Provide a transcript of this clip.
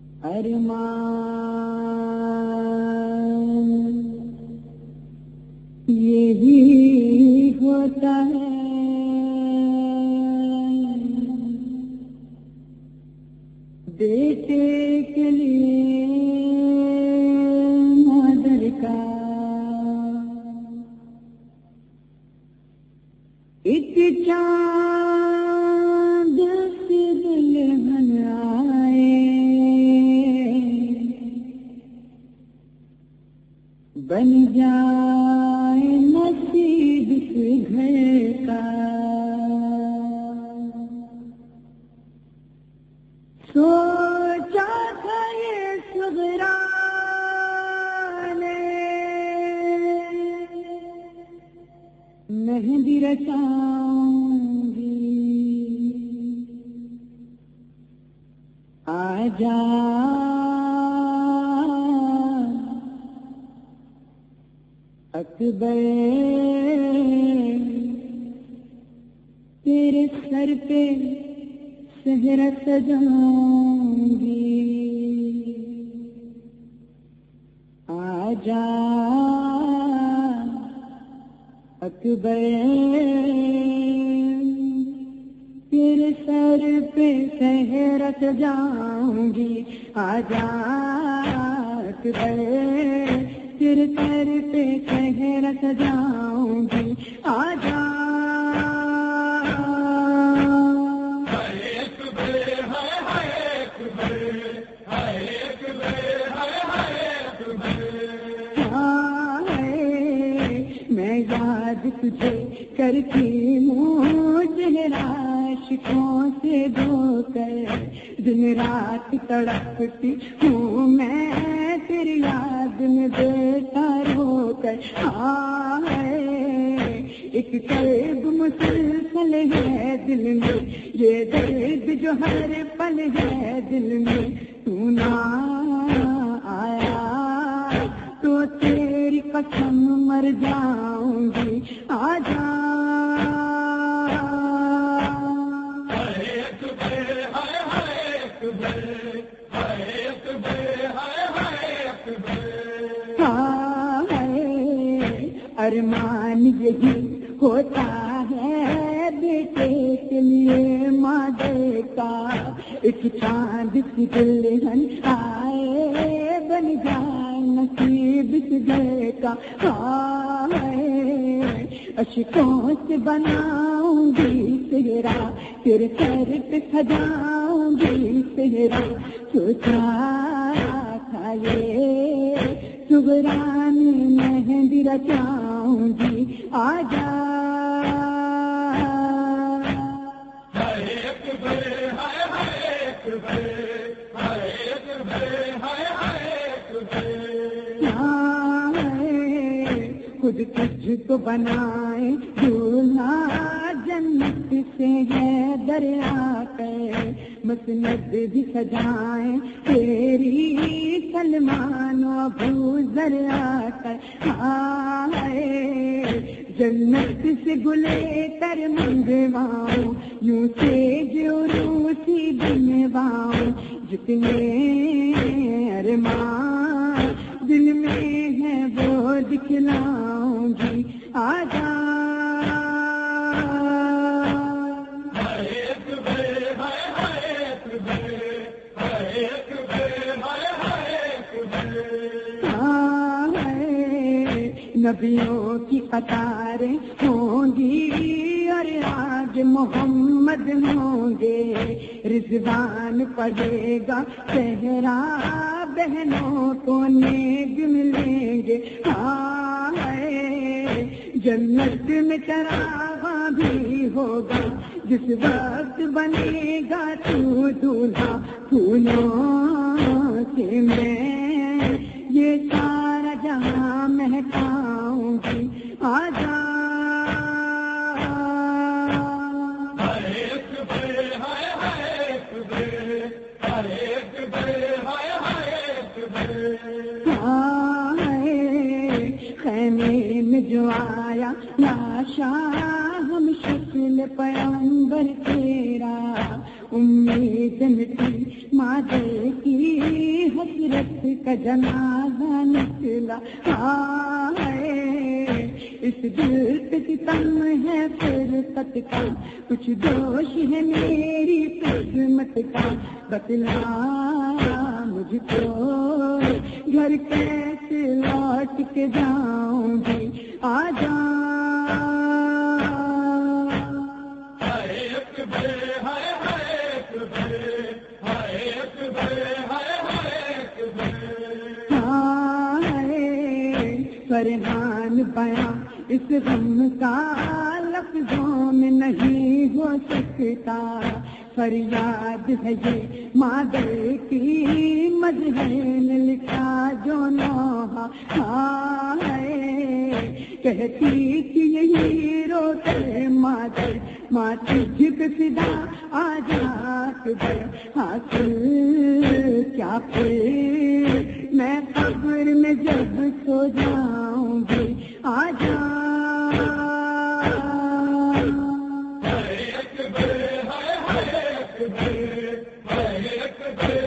ارمان یہی ہوتا ہے۔ بیٹے کے لیے مادر کا۔ ایک مہندی رچاؤں گی۔ آ جا۔ اکبر تیرے سر پہ سہرا سجاؤں گی۔ آ جا۔ اکبر تیرے سر پہ سہرت جاؤں گی آ جا اکبر تیرے سر پہ سہرا سجاؤں یاد تجھے کرتی ہوں چہرہ شکوں سے دھو کر دن رات تڑپتی ہوں میں تیری یاد میں بیٹا رو کر آئے۔ ایک قلب مسلسل ہے دل میں، یہ درد جو ہر پل ہے دل میں۔ تو نہ آیا تو تیری قسم مر جاؤں گی، آ جا۔ ارمان یہی ہوتا ہے بیٹے کے لیے مادر کا۔ ایک چاند کی دلہن آئے بن جائے نصیب گئے کا اشکوں سے بناؤں گی تیرا تیرے سر پہ سجاؤں گی تیرا۔ سوچا تھا یہ سبران مہندی رچاؤں گی۔ آ جا۔ تجھ کو بنائے دولہا جنت سے ہے دریا پہ مسند بھی سجائیں تیری سلمان ابو ذرا کر آئے جنت سے گلے کر منگواؤں یوں سے جو روسی بنواؤں جتنے ارمان دل میں ہے وہ دکھلاؤں گی آ جا نبیوں کی قطاریں ہوں گی اور آج محمد ہوں گے۔ رضوان پڑے گا صحرا۔ بہنوں کو نیب ملیں گے۔ جنت میں چراغا بھی ہوگا۔ جس وقت بنے گا تو دولہا پھولوں سے میں یہ سارا جہاں مہکاؤں گی۔ آ جو آیا ہم شکل پیمبر تیرا۔ امید مٹی مادر کی کا جنازہ نکلا۔ آئے، اس دل پہ ستم ہے پھر تک کا۔ کچھ دوش ہے میری قسمت کا۔ بتلا مجھ کو، گھر کیسے لوٹ کے جاؤں گی آ فرحان بیاں اس غم کا لفظوں میں نہیں ہو سکتا۔ فریاد ہے یہ مادر کی مذہن لکھا جو نوحا ہے۔ کہتی کہ یہی روتے مادر ماں تجھ پہ فدا آ جا حاصل کیا پھر؟ میں قبر میں ہے